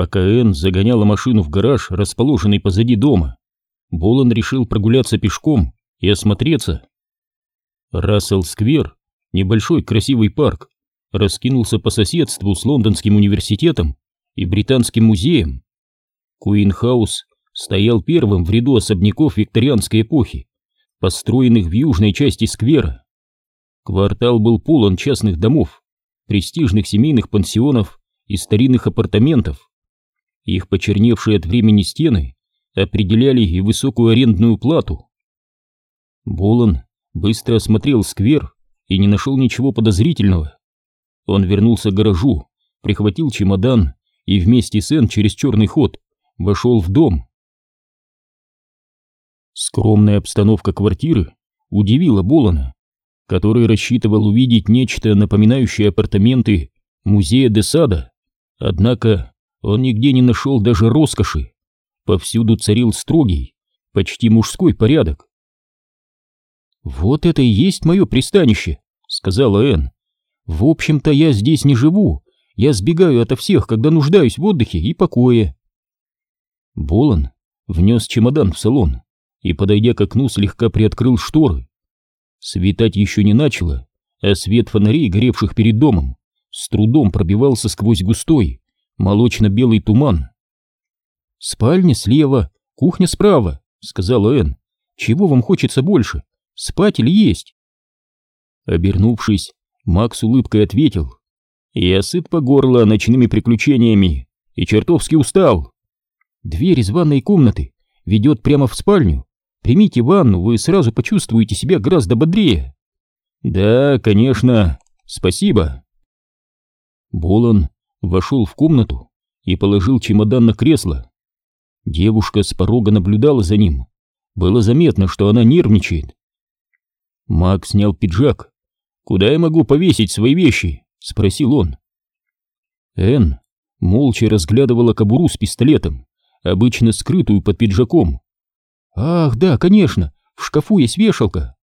Пока Энн загоняла машину в гараж, расположенный позади дома, Болон решил прогуляться пешком и осмотреться. Рассел-сквер, небольшой красивый парк, раскинулся по соседству с Лондонским университетом и Британским музеем. Куинхаус стоял первым в ряду особняков викторианской эпохи, построенных в южной части сквера. Квартал был полон частных домов, престижных семейных пансионов и старинных апартаментов. Их почерневшие от времени стены определяли и высокую арендную плату. Болон быстро осмотрел сквер и не нашел ничего подозрительного. Он вернулся к гаражу, прихватил чемодан и вместе с Энн через черный ход вошел в дом. Скромная обстановка квартиры удивила Болона, который рассчитывал увидеть нечто напоминающее апартаменты музея де Сада, однако он нигде не нашел даже роскоши. Повсюду царил строгий, почти мужской порядок. «Вот это и есть мое пристанище», — сказала Энн. «В общем-то, я здесь не живу. Я сбегаю ото всех, когда нуждаюсь в отдыхе и покое». Болон внес чемодан в салон и, подойдя к окну, слегка приоткрыл шторы. Светать еще не начало, а свет фонарей, горевших перед домом, с трудом пробивался сквозь густой, молочно-белый туман. «Спальня слева, кухня справа», — сказала Энн. «Чего вам хочется больше, спать или есть?» Обернувшись, Макс улыбкой ответил. «Я сыт по горло ночными приключениями и чертовски устал. Дверь из ванной комнаты ведет прямо в спальню. Примите ванну, вы сразу почувствуете себя гораздо бодрее». «Да, конечно, спасибо». Болон вошел в комнату и положил чемодан на кресло. Девушка с порога наблюдала за ним. Было заметно, что она нервничает. Мак снял пиджак. «Куда я могу повесить свои вещи?» — спросил он. Энн молча разглядывала кобуру с пистолетом, обычно скрытую под пиджаком. «Ах, да, конечно, в шкафу есть вешалка».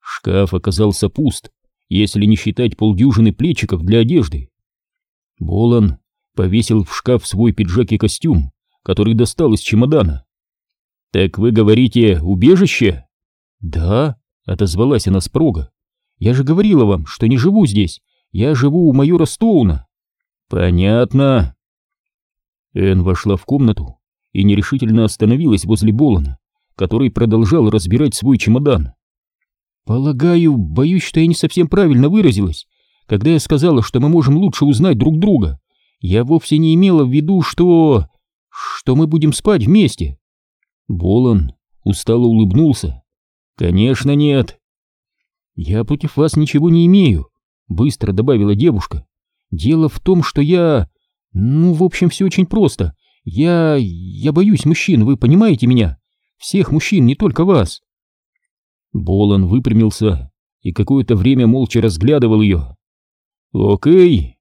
Шкаф оказался пуст, если не считать полдюжины плечиков для одежды. Болон повесил в шкаф свой пиджак и костюм, который достал из чемодана. «Так вы говорите, убежище?» «Да», — отозвалась она с прога. «Я же говорила вам, что не живу здесь. Я живу у майора Стоуна». «Понятно». Энн вошла в комнату и нерешительно остановилась возле Болона, который продолжал разбирать свой чемодан. «Полагаю, боюсь, что я не совсем правильно выразилась, когда я сказала, что мы можем лучше узнать друг друга. Я вовсе не имела в виду, что что мы будем спать вместе. Болон устало улыбнулся. Конечно, нет. Я против вас ничего не имею, быстро добавила девушка. Дело в том, что я... Ну, в общем, все очень просто. Я... я боюсь мужчин, вы понимаете меня? Всех мужчин, не только вас. Болон выпрямился и какое-то время молча разглядывал ее. «Окей».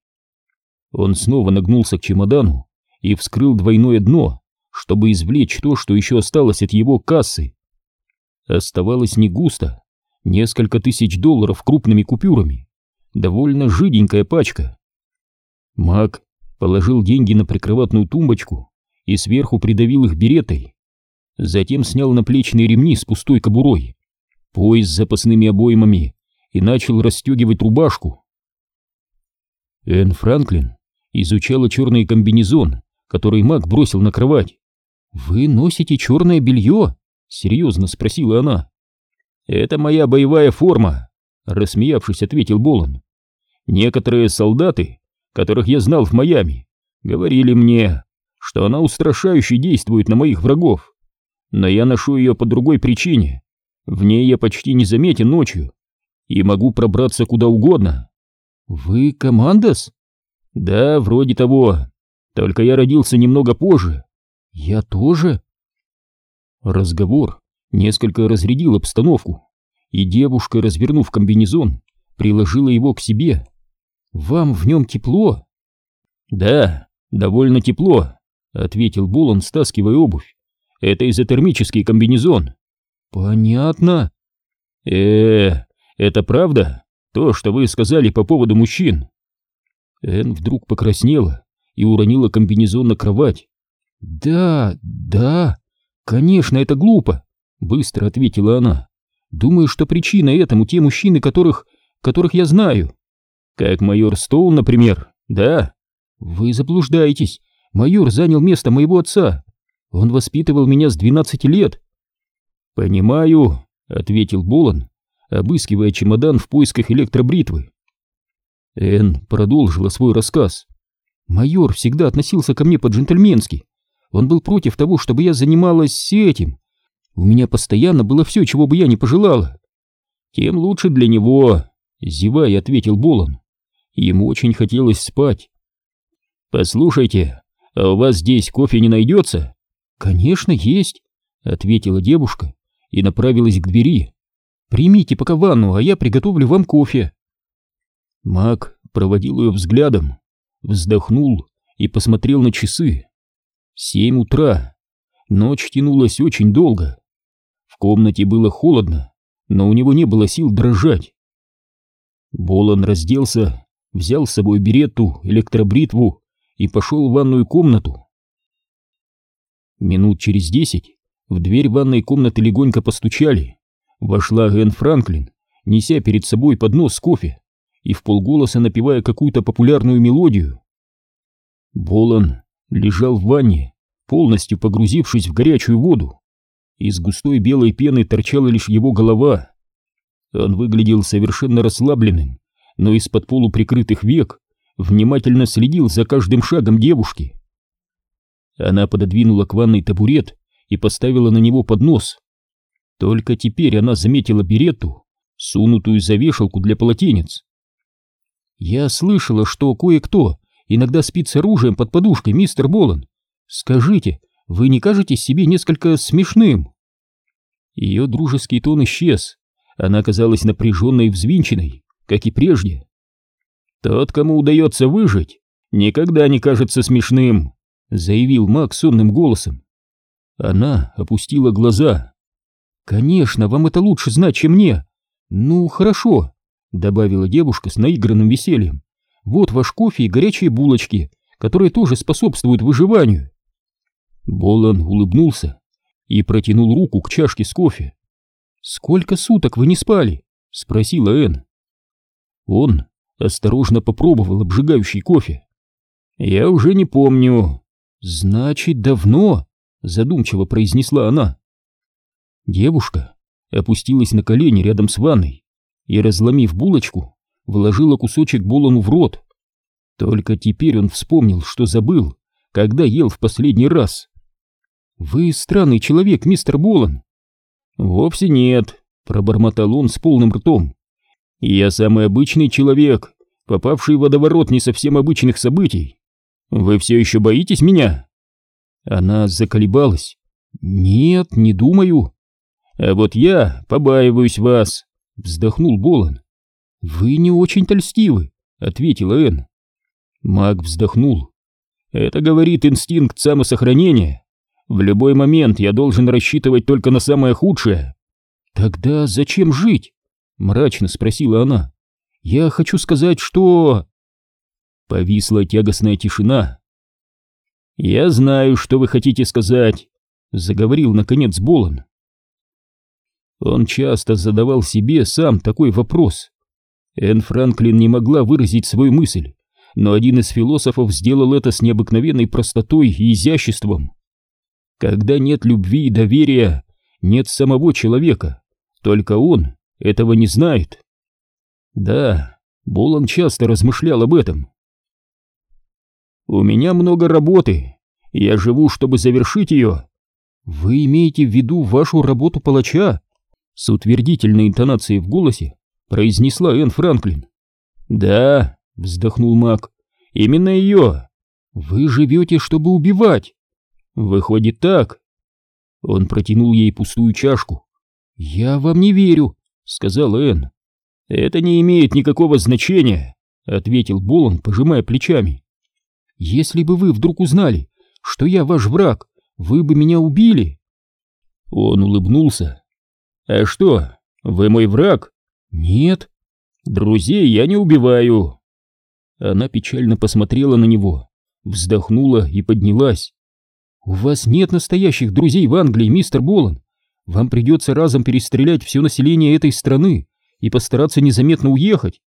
Он снова нагнулся к чемодану и вскрыл двойное дно, чтобы извлечь то, что еще осталось от его кассы. Оставалось не густо, несколько тысяч долларов крупными купюрами, довольно жиденькая пачка. Мак положил деньги на прикроватную тумбочку и сверху придавил их беретой. Затем снял наплечные ремни с пустой кобурой, пояс с запасными обоймами и начал расстегивать рубашку. Энн Франклин изучала черный комбинезон, который маг бросил на кровать. «Вы носите черное белье?» — серьезно спросила она. «Это моя боевая форма», — рассмеявшись, ответил Болон. «Некоторые солдаты, которых я знал в Майами, говорили мне, что она устрашающе действует на моих врагов. Но я ношу ее по другой причине. В ней я почти не заметен ночью и могу пробраться куда угодно». «Вы командос?» «Да, вроде того. Только я родился немного позже. Я тоже? Разговор несколько разрядил обстановку, и девушка, развернув комбинезон, приложила его к себе. Вам в нем тепло? Да, довольно тепло, ответил Булан, стаскивая обувь. Это изотермический комбинезон. Понятно. Э, -э это правда? То, что вы сказали по поводу мужчин? Эн вдруг покраснела и уронила комбинезон на кровать. «Да, да, конечно, это глупо», — быстро ответила она. «Думаю, что причина этому те мужчины, которых... которых я знаю». «Как майор Стоун, например, да?» «Вы заблуждаетесь. Майор занял место моего отца. Он воспитывал меня с двенадцати лет». «Понимаю», — ответил Болон, обыскивая чемодан в поисках электробритвы. Энн продолжила свой рассказ. «Майор всегда относился ко мне по-джентльменски. Он был против того, чтобы я занималась этим. У меня постоянно было все, чего бы я не пожелала». «Тем лучше для него», — зевая, ответил Болон. Ему очень хотелось спать. «Послушайте, а у вас здесь кофе не найдется?» «Конечно, есть», — ответила девушка и направилась к двери. «Примите пока ванну, а я приготовлю вам кофе». Мак проводил ее взглядом, вздохнул и посмотрел на часы. Семь утра. Ночь тянулась очень долго. В комнате было холодно, но у него не было сил дрожать. Болон разделся, взял с собой беретту, электробритву и пошел в ванную комнату. Минут через десять в дверь ванной комнаты легонько постучали. Вошла Энн Франклин, неся перед собой поднос с кофе и в полголоса напевая какую-то популярную мелодию. Болон лежал в ванне, полностью погрузившись в горячую воду. Из густой белой пены торчала лишь его голова. Он выглядел совершенно расслабленным, но из-под полуприкрытых век внимательно следил за каждым шагом девушки. Она пододвинула к ванной табурет и поставила на него поднос. Только теперь она заметила беретту, сунутую за вешалку для полотенец. «Я слышала, что кое-кто иногда спит с оружием под подушкой, мистер Болан. Скажите, вы не кажетесь себе несколько смешным?» Ее дружеский тон исчез. Она казалась напряженной и взвинченной, как и прежде. «Тот, кому удается выжить, никогда не кажется смешным», — заявил Мак сонным голосом. Она опустила глаза. «Конечно, вам это лучше знать, чем мне. Ну, хорошо», — добавила девушка с наигранным весельем. «Вот ваш кофе и горячие булочки, которые тоже способствуют выживанию». Болан улыбнулся и протянул руку к чашке с кофе. «Сколько суток вы не спали?» — спросила Энн. Он осторожно попробовал обжигающий кофе. «Я уже не помню». «Значит, давно?» задумчиво произнесла она. Девушка опустилась на колени рядом с ванной и, разломив булочку, вложила кусочек Болону в рот. Только теперь он вспомнил, что забыл, когда ел в последний раз. «Вы странный человек, мистер Болон». «Вовсе нет», — пробормотал он с полным ртом. «Я самый обычный человек, попавший в водоворот не совсем обычных событий. Вы все еще боитесь меня?» Она заколебалась. «Нет, не думаю». «А вот я побаиваюсь вас», — вздохнул Болон. «Вы не очень-то льстивы», — ответила Энн. Маг вздохнул. «Это говорит инстинкт самосохранения. В любой момент я должен рассчитывать только на самое худшее». «Тогда зачем жить?» — мрачно спросила она. «Я хочу сказать, что...» Повисла тягостная тишина. «Я знаю, что вы хотите сказать», — заговорил наконец Болон. Он часто задавал себе сам такой вопрос. Энн Франклин не могла выразить свою мысль, но один из философов сделал это с необыкновенной простотой и изяществом. Когда нет любви и доверия, нет самого человека, только он этого не знает. Да, Болон часто размышлял об этом. У меня много работы. Я живу, чтобы завершить ее. Вы имеете в виду вашу работу палача? С утвердительной интонацией в голосе произнесла Энн Франклин. Да, вздохнул Мак. Именно ее. Вы живете, чтобы убивать. Выходит так. Он протянул ей пустую чашку. Я вам не верю, сказала Энн. Это не имеет никакого значения, ответил Болон, пожимая плечами. Если бы вы вдруг узнали, что я ваш враг, вы бы меня убили. Он улыбнулся. А что, вы мой враг? Нет. Друзей я не убиваю. Она печально посмотрела на него, вздохнула и поднялась. «У вас нет настоящих друзей в Англии, мистер Болан. Вам придется разом перестрелять все население этой страны и постараться незаметно уехать».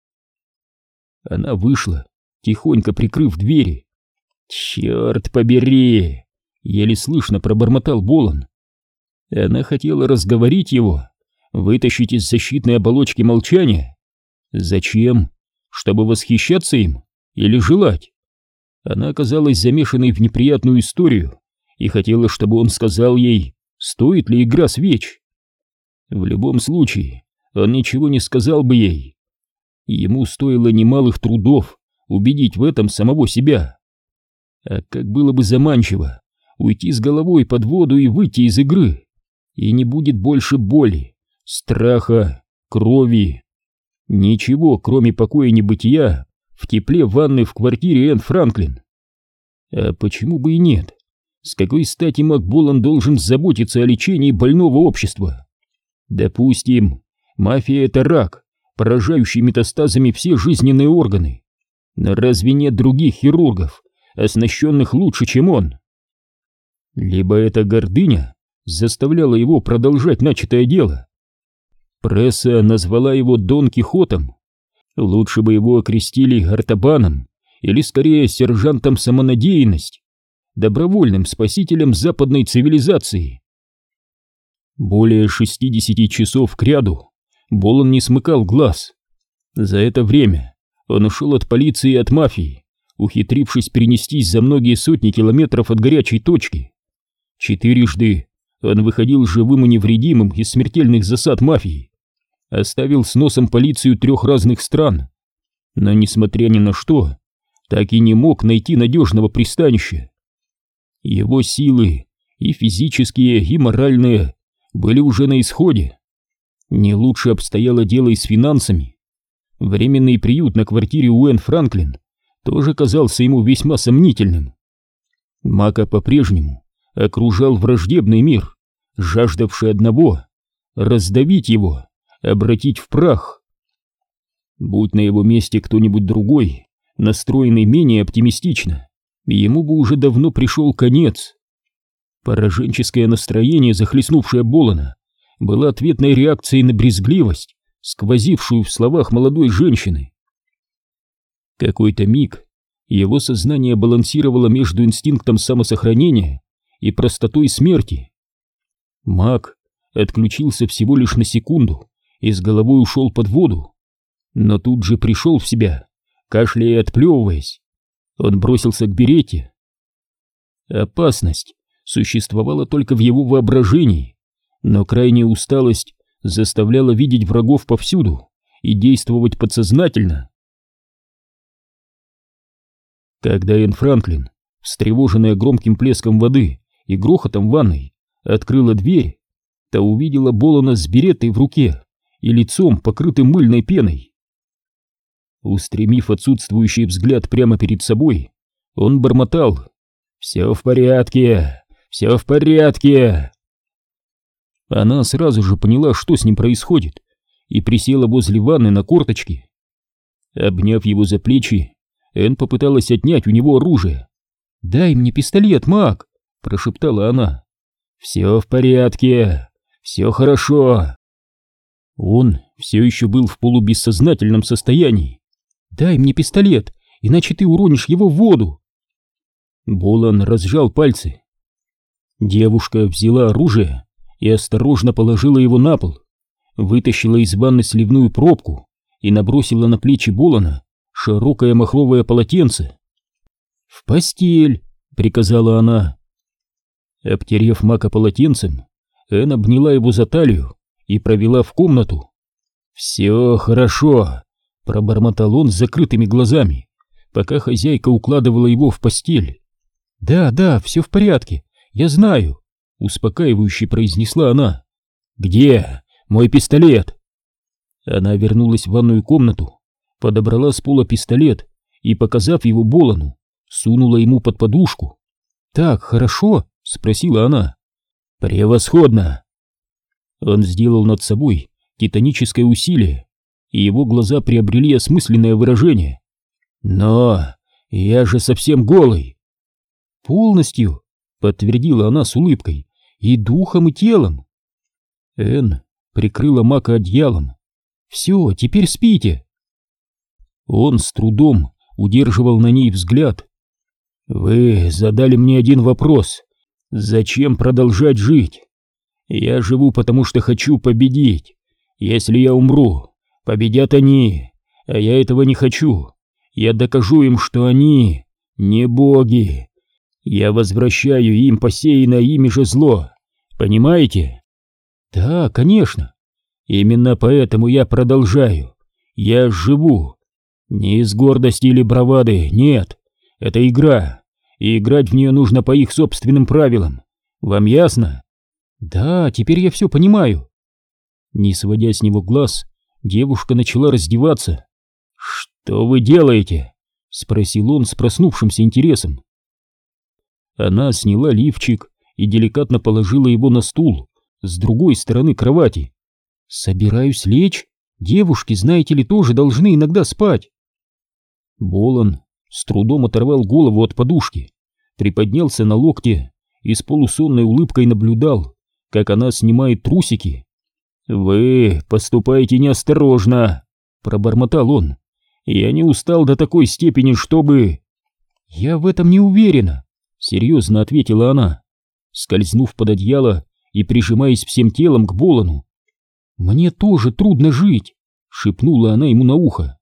Она вышла, тихонько прикрыв двери. «Черт побери!» — еле слышно пробормотал Болан. Она хотела разговорить его, вытащить из защитной оболочки молчания. Зачем? Чтобы восхищаться им или желать? Она оказалась замешанной в неприятную историю и хотела, чтобы он сказал ей, стоит ли игра свеч. В любом случае, он ничего не сказал бы ей. Ему стоило немалых трудов убедить в этом самого себя. А как было бы заманчиво уйти с головой под воду и выйти из игры, и не будет больше боли, страха, крови. Ничего, кроме покоя и небытия, в тепле ванны в квартире Энн Франклин. А почему бы и нет? С какой стати Макболан должен заботиться о лечении больного общества? Допустим, мафия — это рак, поражающий метастазами все жизненные органы. Но разве нет других хирургов, оснащенных лучше, чем он? Либо это гордыня заставляла его продолжать начатое дело. Пресса назвала его Дон Кихотом. Лучше бы его окрестили Артабаном или скорее сержантом самонадеянность, добровольным спасителем западной цивилизации. Более 60 часов кряду Болон не смыкал глаз. За это время он ушел от полиции и от мафии, ухитрившись перенестись за многие сотни километров от горячей точки. Четырежды он выходил живым и невредимым из смертельных засад мафии, оставил с носом полицию трех разных стран, но, несмотря ни на что, так и не мог найти надежного пристанища. Его силы, и физические, и моральные, были уже на исходе. Не лучше обстояло дело и с финансами. Временный приют на квартире Уэн Франклин тоже казался ему весьма сомнительным. Мака по-прежнему окружал враждебный мир, жаждавший одного — раздавить его, обратить в прах. Будь на его месте кто-нибудь другой, настроенный менее оптимистично, ему бы уже давно пришел конец. Пораженческое настроение, захлестнувшее Болона, было ответной реакцией на брезгливость, сквозившую в словах молодой женщины. Какой-то миг его сознание балансировало между инстинктом самосохранения и простотой смерти. Маг отключился всего лишь на секунду и с головой ушел под воду, но тут же пришел в себя кашляя и отплевываясь. Он бросился к берете. Опасность существовала только в его воображении, но крайняя усталость заставляла видеть врагов повсюду и действовать подсознательно. Когда Энн Франклин, встревоженная громким плеском воды и грохотом ванной, открыла дверь, то увидела Болона с беретой в руке и лицом, покрытым мыльной пеной. Устремив отсутствующий взгляд прямо перед собой, он бормотал «Все в порядке! Все в порядке!» Она сразу же поняла, что с ним происходит, и присела возле ванны на корточки. Обняв его за плечи, Энн попыталась отнять у него оружие. «Дай мне пистолет, маг!» — прошептала она. «Все в порядке! Все хорошо!» Он все еще был в полубессознательном состоянии. «Дай мне пистолет, иначе ты уронишь его в воду!» Болан разжал пальцы. Девушка взяла оружие и осторожно положила его на пол, вытащила из ванны сливную пробку и набросила на плечи Болана широкое махровое полотенце. «В постель!» — приказала она. Обтерев мака полотенцем, Эн обняла его за талию и провела в комнату. «Все хорошо», Пробормотал он с закрытыми глазами, пока хозяйка укладывала его в постель. «Да, да, все в порядке, я знаю», — успокаивающе произнесла она. «Где мой пистолет?» Она вернулась в ванную комнату, подобрала с пола пистолет и, показав его Болону, сунула ему под подушку. «Так, хорошо?» — спросила она. «Превосходно!» Он сделал над собой титаническое усилие, и его глаза приобрели осмысленное выражение. «Но я же совсем голый!» полностью, подтвердила она с улыбкой, и духом, и телом. Энн прикрыла Мака одеялом. Все, теперь спите. Он с трудом удерживал на ней взгляд. Вы задали мне один вопрос. Зачем продолжать жить? Я живу, потому что хочу победить. Если я умру, победят они, а я этого не хочу. Я докажу им, что они не боги. Я возвращаю им посеянное ими же зло. Понимаете? Да, конечно. Именно поэтому я продолжаю. Я живу. Не из гордости или бравады, нет. Это игра. И играть в нее нужно по их собственным правилам. Вам ясно? Да, теперь я все понимаю. Не сводя с него глаз, девушка начала раздеваться. «Что вы делаете?» — спросил он с проснувшимся интересом. Она сняла лифчик и деликатно положила его на стул с другой стороны кровати. «Собираюсь лечь. Девушки, знаете ли, тоже должны иногда спать». Болон с трудом оторвал голову от подушки, приподнялся на локте и с полусонной улыбкой наблюдал, как она снимает трусики. «Вы поступаете неосторожно», — пробормотал он. «Я не устал до такой степени, чтобы...» «Я в этом не уверена», — серьезно ответила она, скользнув под одеяло и прижимаясь всем телом к Болону. «Мне тоже трудно жить», — шепнула она ему на ухо.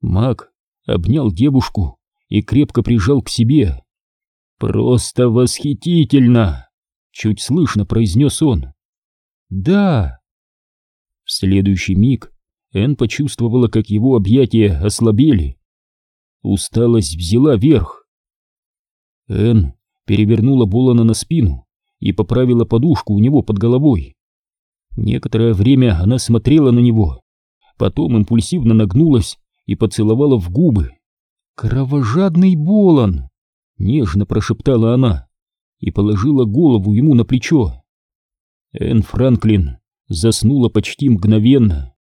Мак обнял девушку и крепко прижал к себе. «Просто восхитительно!» — чуть слышно произнес он. «Да!» В следующий миг Энн почувствовала, как его объятия ослабели. Усталость взяла верх. Энн перевернула Болана на спину и поправила подушку у него под головой. Некоторое время она смотрела на него, потом импульсивно нагнулась и поцеловала в губы. «Кровожадный Болан!» — нежно прошептала она и положила голову ему на плечо. Энн Франклин заснула почти мгновенно.